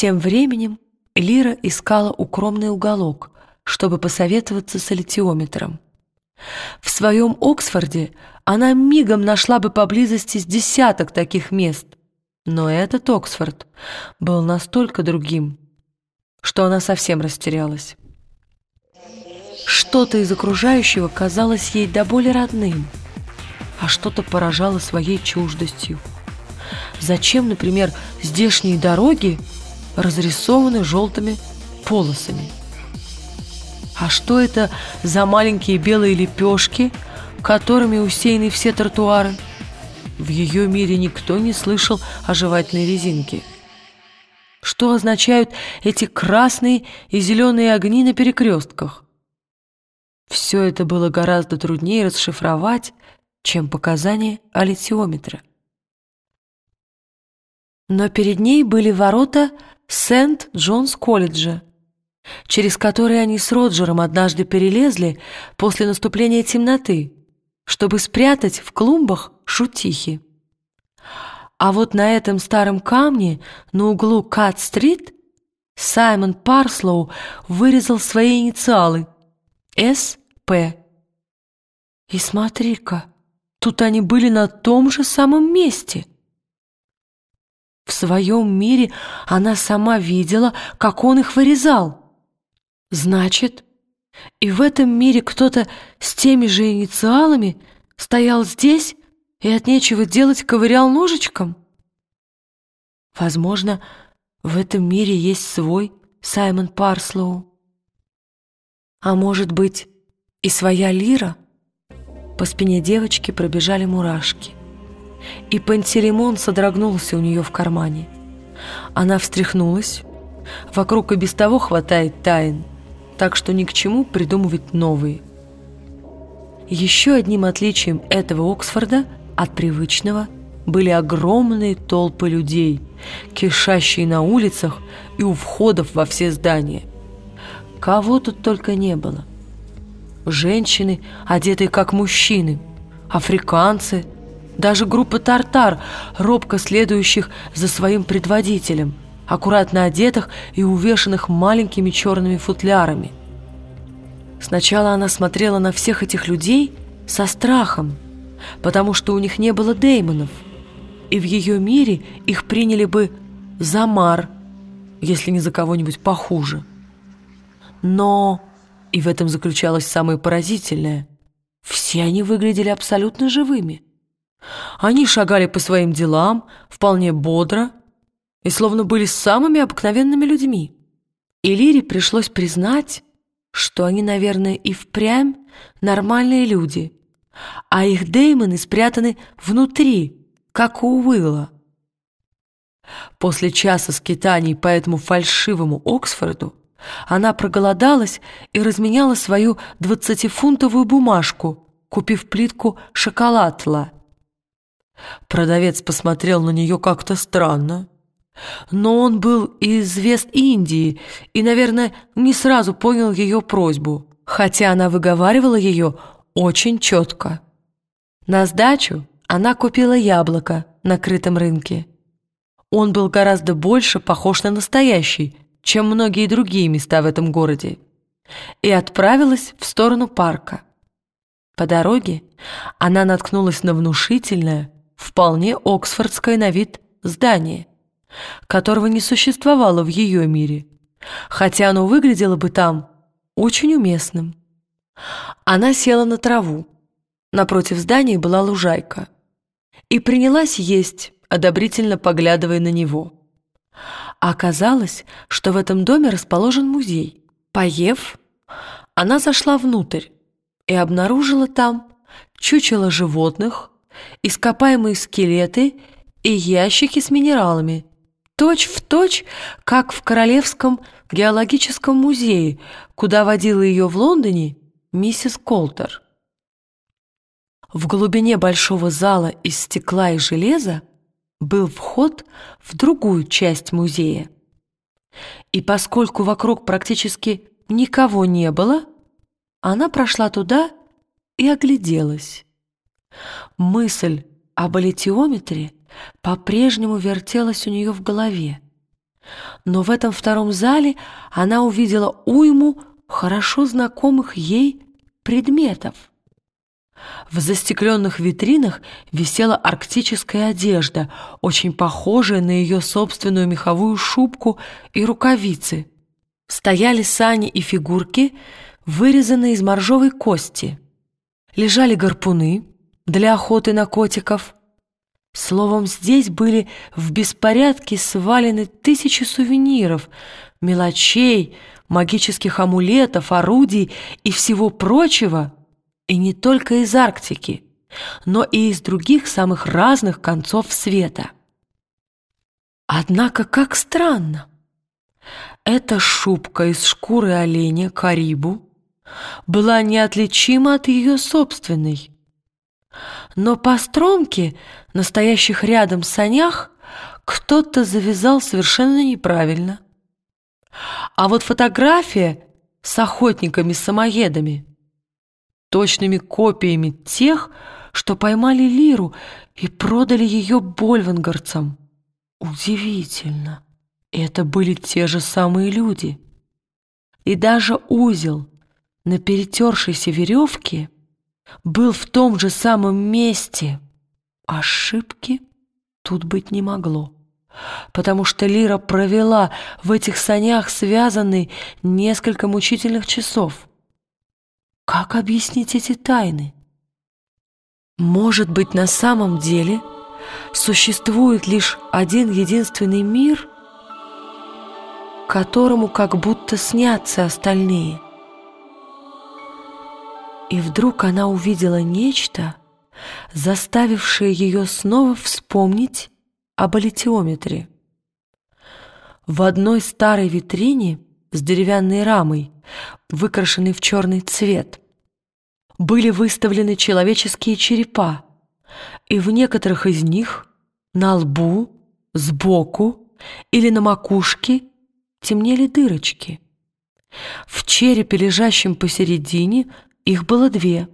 Тем временем Лира искала укромный уголок, чтобы посоветоваться с алитиометром. В своем Оксфорде она мигом нашла бы поблизости с десяток таких мест, но этот Оксфорд был настолько другим, что она совсем растерялась. Что-то из окружающего казалось ей до боли родным, а что-то поражало своей чуждостью. Зачем, например, здешние дороги разрисованы желтыми полосами? А что это за маленькие белые лепешки, которыми усеяны все тротуары? В ее мире никто не слышал о жевательной резинке. Что означают эти красные и зеленые огни на перекрестках? Все это было гораздо труднее расшифровать, чем показания алитиометра. Но перед ней были ворота Сент-Джонс-колледжа, через которые они с Роджером однажды перелезли после наступления темноты, чтобы спрятать в клумбах шутихи. А вот на этом старом камне на углу Кат-стрит Саймон Парслоу вырезал свои инициалы «С.П». И смотри-ка, тут они были на том же самом месте. В своем мире она сама видела, как он их вырезал. Значит, и в этом мире кто-то с теми же инициалами стоял здесь и от нечего делать ковырял ножичком? Возможно, в этом мире есть свой Саймон Парслоу. А может быть, и своя лира? По спине девочки пробежали мурашки. И Пантелеймон содрогнулся у нее в кармане. Она встряхнулась. Вокруг и без того хватает тайн, так что ни к чему придумывать новые. Еще одним отличием этого Оксфорда – от привычного были огромные толпы людей, кишащие на улицах и у входов во все здания. Кого тут только не было. Женщины, одетые как мужчины, африканцы, даже группа тартар, робко следующих за своим предводителем, аккуратно одетых и увешанных маленькими черными футлярами. Сначала она смотрела на всех этих людей со страхом, потому что у них не было деймонов, и в ее мире их приняли бы за мар, если не за кого-нибудь похуже. Но, и в этом заключалось самое поразительное, все они выглядели абсолютно живыми. Они шагали по своим делам вполне бодро и словно были самыми обыкновенными людьми. И Лире пришлось признать, что они, наверное, и впрямь нормальные люди – а их деймоны спрятаны внутри, как у Уилла. После часа скитаний по этому фальшивому Оксфорду она проголодалась и разменяла свою двадцатифунтовую бумажку, купив плитку шоколадла. Продавец посмотрел на нее как-то странно. Но он был из Вест-Индии и, наверное, не сразу понял ее просьбу, хотя она выговаривала ее очень четко. На сдачу она купила яблоко на крытом рынке. Он был гораздо больше похож на настоящий, чем многие другие места в этом городе, и отправилась в сторону парка. По дороге она наткнулась на внушительное, вполне оксфордское на вид здание, которого не существовало в ее мире, хотя оно выглядело бы там очень уместным. Она села на траву. Напротив здания была лужайка. И принялась есть, одобрительно поглядывая на него. Оказалось, что в этом доме расположен музей. Поев, она зашла внутрь и обнаружила там чучело животных, ископаемые скелеты и ящики с минералами, точь в точь, как в Королевском геологическом музее, куда водила ее в Лондоне миссис Колтер. В глубине большого зала из стекла и железа был вход в другую часть музея. И поскольку вокруг практически никого не было, она прошла туда и огляделась. Мысль об алитиометре по-прежнему вертелась у нее в голове. но в этом втором зале она увидела уйму хорошо знакомых ей предметов. В застекленных витринах висела арктическая одежда, очень похожая на ее собственную меховую шубку и рукавицы. Стояли сани и фигурки, вырезанные из моржовой кости. Лежали гарпуны для охоты на котиков. Словом, здесь были в беспорядке свалены тысячи сувениров, мелочей, магических амулетов, орудий и всего прочего, и не только из Арктики, но и из других самых разных концов света. Однако, как странно, эта шубка из шкуры оленя Карибу была неотличима от ее собственной. Но по стромке, настоящих рядом санях, кто-то завязал совершенно неправильно. А вот фотография с охотниками-самоедами, точными копиями тех, что поймали Лиру и продали ее больвангарцам. Удивительно. Это были те же самые люди. И даже узел на перетершейся веревке был в том же самом месте. Ошибки тут быть не могло, потому что Лира провела в этих санях связанный несколько мучительных часов. Как объяснить эти тайны? Может быть, на самом деле существует лишь один единственный мир — которому как будто снятся остальные. И вдруг она увидела нечто, заставившее ее снова вспомнить об аллитиометре. В одной старой витрине с деревянной рамой, выкрашенной в черный цвет, были выставлены человеческие черепа, и в некоторых из них на лбу, сбоку или на макушке темнели дырочки. В черепе, лежащем посередине, их было две.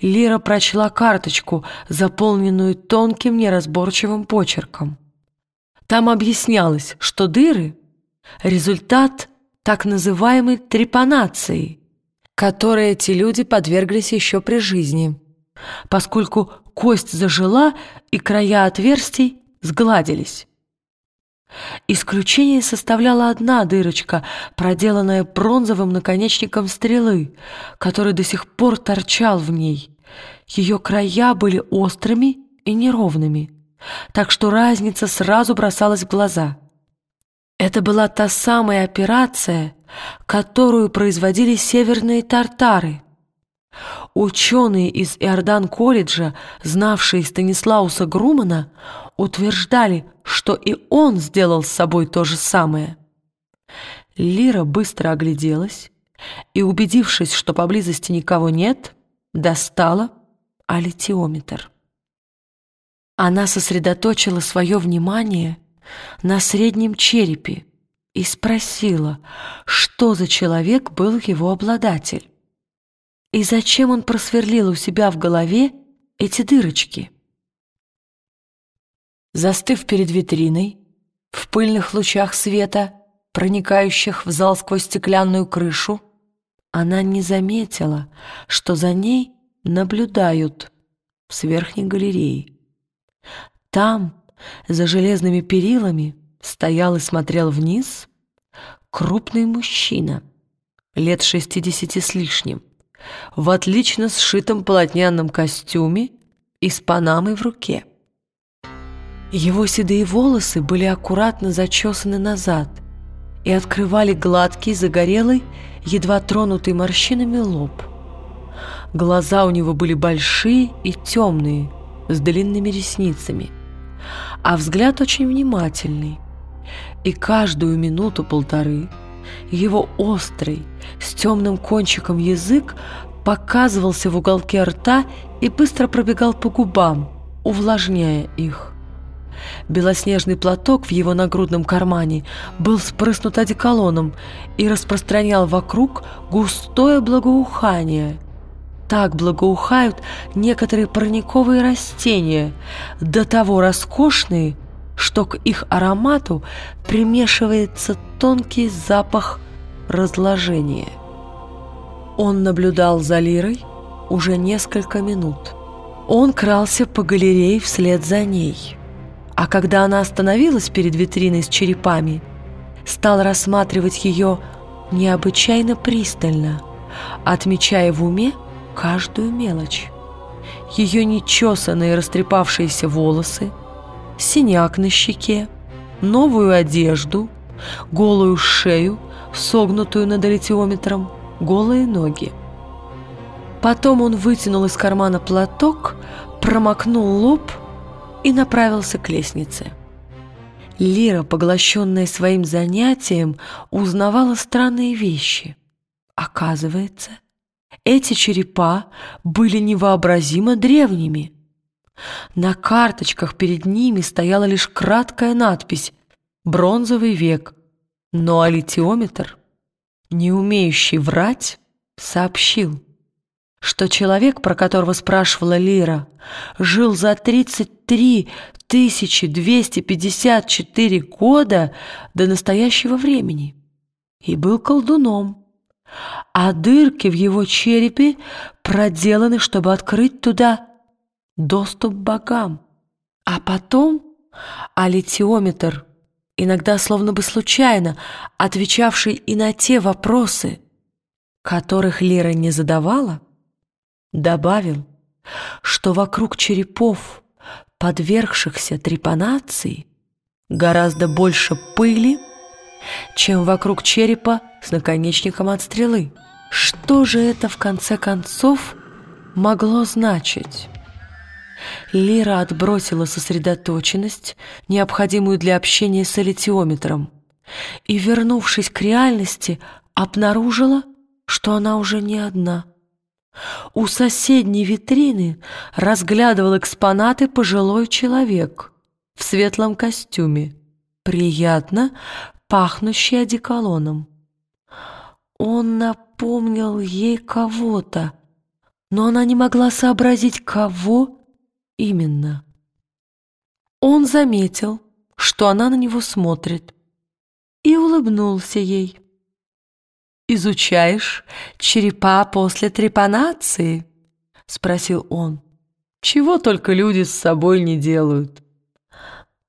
Лира прочла карточку, заполненную тонким неразборчивым почерком. Там объяснялось, что дыры — результат так называемой трепанации, которой эти люди подверглись еще при жизни, поскольку кость зажила и края отверстий сгладились. Исключение составляла одна дырочка, проделанная бронзовым наконечником стрелы, который до сих пор торчал в ней. Ее края были острыми и неровными, так что разница сразу бросалась в глаза. Это была та самая операция, которую производили северные тартары. Ученые из Иордан-колледжа, знавшие Станислауса Грумана, утверждали, что и он сделал с собой то же самое. Лира быстро огляделась и, убедившись, что поблизости никого нет, достала аллитиометр. Она сосредоточила свое внимание на среднем черепе и спросила, что за человек был его обладатель и зачем он просверлил у себя в голове эти дырочки. Застыв перед витриной, в пыльных лучах света, проникающих в зал сквозь стеклянную крышу, она не заметила, что за ней наблюдают с верхней галереи. Там, за железными перилами, стоял и смотрел вниз крупный мужчина, лет шестидесяти с лишним, в отлично сшитом полотняном костюме и с панамой в руке. Его седые волосы были аккуратно зачесаны назад и открывали гладкий, загорелый, едва тронутый морщинами лоб. Глаза у него были большие и темные, с длинными ресницами, а взгляд очень внимательный. И каждую минуту-полторы его острый, с темным кончиком язык показывался в уголке рта и быстро пробегал по губам, увлажняя их. Белоснежный платок в его нагрудном кармане был спрыснут одеколоном и распространял вокруг густое благоухание. Так благоухают некоторые парниковые растения, до того роскошные, что к их аромату примешивается тонкий запах разложения. Он наблюдал за Лирой уже несколько минут. Он крался по галерее вслед за ней. А когда она остановилась перед витриной с черепами, стал рассматривать ее необычайно пристально, отмечая в уме каждую мелочь. Ее нечесанные растрепавшиеся волосы, синяк на щеке, новую одежду, голую шею, согнутую над аллитиометром, голые ноги. Потом он вытянул из кармана платок, промокнул лоб и направился к лестнице. Лира, поглощенная своим занятием, узнавала странные вещи. Оказывается, эти черепа были невообразимо древними. На карточках перед ними стояла лишь краткая надпись «Бронзовый век», но алитиометр, не умеющий врать, сообщил, что человек, про которого спрашивала Лира, жил за 33 254 года до настоящего времени и был колдуном, а дырки в его черепе проделаны, чтобы открыть туда доступ к богам. А потом алитиометр, иногда словно бы случайно, отвечавший и на те вопросы, которых Лера не задавала, добавил, что вокруг черепов подвергшихся трепанации гораздо больше пыли, чем вокруг черепа с наконечником от стрелы. Что же это в конце концов могло значить? Лира отбросила сосредоточенность, необходимую для общения с элитиометром, и, вернувшись к реальности, обнаружила, что она уже не одна – у соседней витрины разглядывал экспонаты пожилой человек в светлом костюме, приятно пахнущий одеколоном. Он напомнил ей кого-то, но она не могла сообразить, кого именно. Он заметил, что она на него смотрит, и улыбнулся ей. «Изучаешь черепа после трепанации?» — спросил он. «Чего только люди с собой не делают?»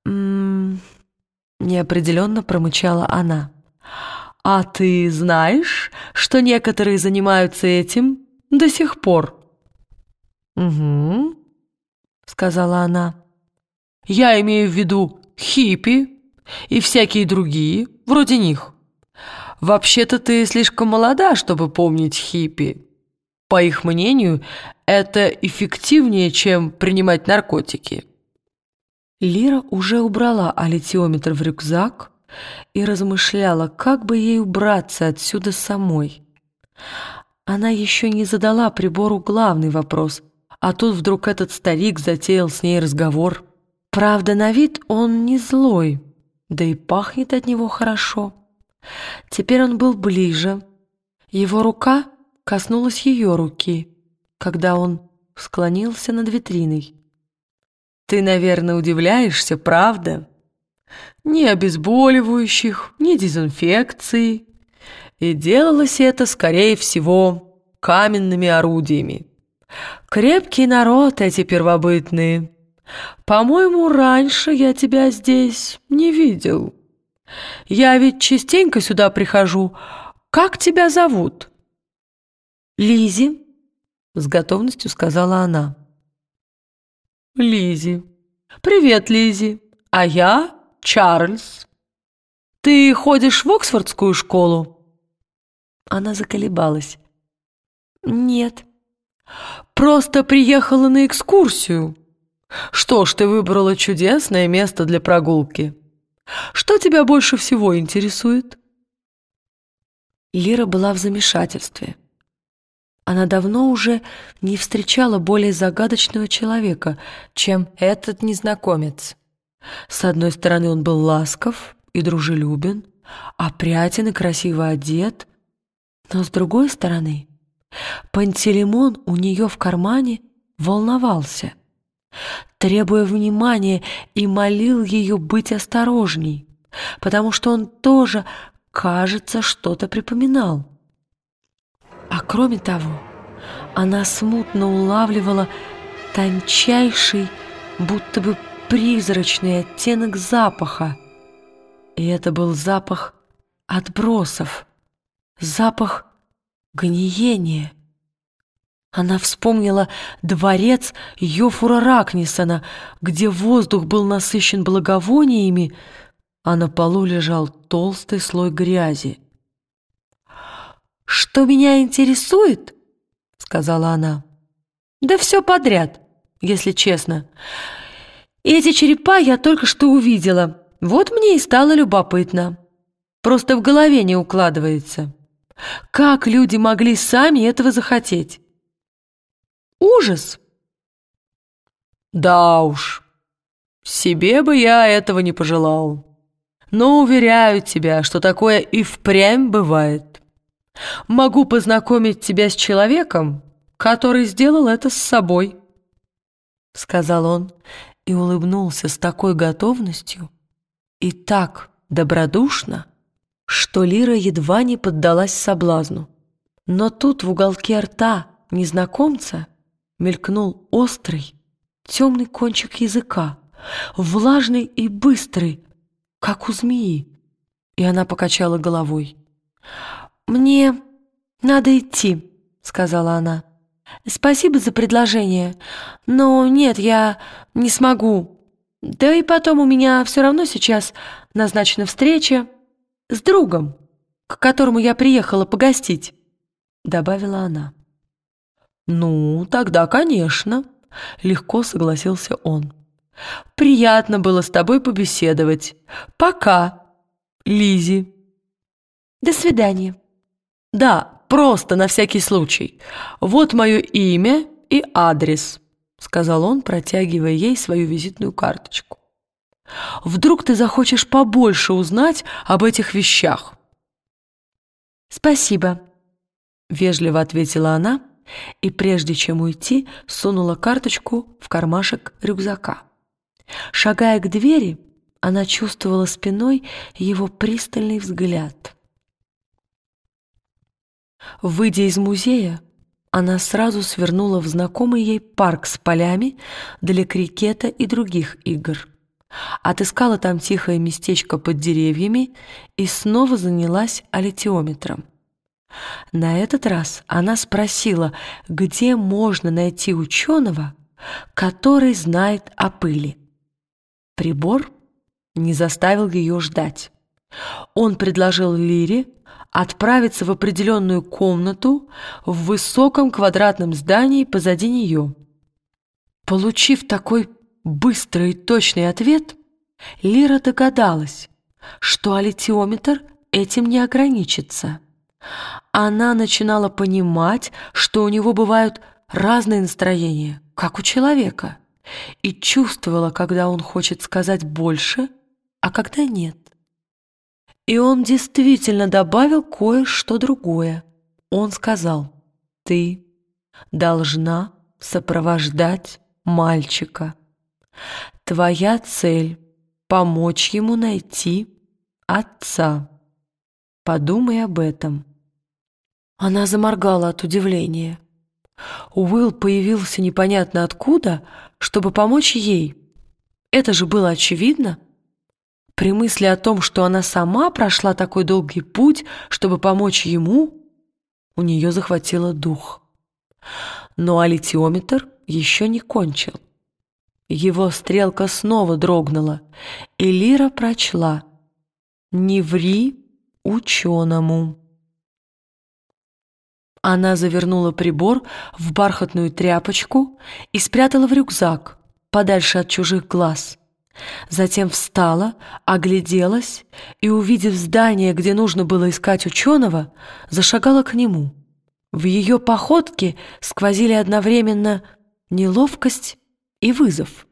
«М-м-м...» неопределенно промычала она. «А ты знаешь, что некоторые занимаются этим до сих пор?» «Угу», — сказала она. «Я имею в виду хиппи и всякие другие, вроде них». Вообще-то ты слишком молода, чтобы помнить хиппи. По их мнению, это эффективнее, чем принимать наркотики. Лира уже убрала алитиометр в рюкзак и размышляла, как бы ей убраться отсюда самой. Она еще не задала прибору главный вопрос, а тут вдруг этот старик затеял с ней разговор. Правда, на вид он не злой, да и пахнет от него хорошо. Теперь он был ближе. Его рука коснулась ее руки, когда он склонился над витриной. «Ты, наверное, удивляешься, правда? Ни обезболивающих, ни дезинфекции. И делалось это, скорее всего, каменными орудиями. Крепкий народ эти первобытные. По-моему, раньше я тебя здесь не видел». Я ведь частенько сюда прихожу. Как тебя зовут?» Лизи, с готовностью сказала она. Лизи. Привет, Лизи. А я Чарльз. Ты ходишь в Оксфордскую школу? Она заколебалась. Нет. Просто приехала на экскурсию. Что ж, ты выбрала чудесное место для прогулки. Что тебя больше всего интересует?» Лира была в замешательстве. Она давно уже не встречала более загадочного человека, чем этот незнакомец. С одной стороны, он был ласков и дружелюбен, опрятен и красиво одет, но с другой стороны, Пантелеймон у нее в кармане волновался. требуя внимания и молил ее быть осторожней, потому что он тоже, кажется, что-то припоминал. А кроме того, она смутно улавливала тончайший, будто бы призрачный оттенок запаха. И это был запах отбросов, запах гниения. Она вспомнила дворец Йофура Ракнисона, где воздух был насыщен благовониями, а на полу лежал толстый слой грязи. «Что меня интересует?» — сказала она. «Да все подряд, если честно. Эти черепа я только что увидела. Вот мне и стало любопытно. Просто в голове не укладывается. Как люди могли сами этого захотеть?» «Ужас!» «Да уж, себе бы я этого не пожелал. Но уверяю тебя, что такое и впрямь бывает. Могу познакомить тебя с человеком, который сделал это с собой», — сказал он и улыбнулся с такой готовностью и так добродушно, что Лира едва не поддалась соблазну. Но тут в уголке рта незнакомца мелькнул острый, темный кончик языка, влажный и быстрый, как у змеи, и она покачала головой. «Мне надо идти», — сказала она. «Спасибо за предложение, но нет, я не смогу. Да и потом у меня все равно сейчас назначена встреча с другом, к которому я приехала погостить», — добавила она. «Ну, тогда, конечно», — легко согласился он. «Приятно было с тобой побеседовать. Пока, Лизи. «До свидания». «Да, просто на всякий случай. Вот мое имя и адрес», — сказал он, протягивая ей свою визитную карточку. «Вдруг ты захочешь побольше узнать об этих вещах?» «Спасибо», — вежливо ответила она и, прежде чем уйти, сунула карточку в кармашек рюкзака. Шагая к двери, она чувствовала спиной его пристальный взгляд — Выйдя из музея, она сразу свернула в знакомый ей парк с полями для крикета и других игр. Отыскала там тихое местечко под деревьями и снова занялась аллитиометром. На этот раз она спросила, где можно найти ученого, который знает о пыли. Прибор не заставил ее ждать. Он предложил Лире отправиться в определенную комнату в высоком квадратном здании позади нее. Получив такой быстрый и точный ответ, Лира догадалась, что аллитиометр этим не ограничится. Она начинала понимать, что у него бывают разные настроения, как у человека, и чувствовала, когда он хочет сказать больше, а когда нет. И он действительно добавил кое-что другое. Он сказал, «Ты должна сопровождать мальчика. Твоя цель — помочь ему найти отца. Подумай об этом». Она заморгала от удивления. Уилл появился непонятно откуда, чтобы помочь ей. Это же было очевидно. При мысли о том, что она сама прошла такой долгий путь, чтобы помочь ему, у нее захватило дух. Но аллитиометр еще не кончил. Его стрелка снова дрогнула, и Лира прочла «Не ври ученому». Она завернула прибор в бархатную тряпочку и спрятала в рюкзак, подальше от чужих глаз. Затем встала, огляделась и, увидев здание, где нужно было искать ученого, зашагала к нему. В ее походке сквозили одновременно неловкость и вызов.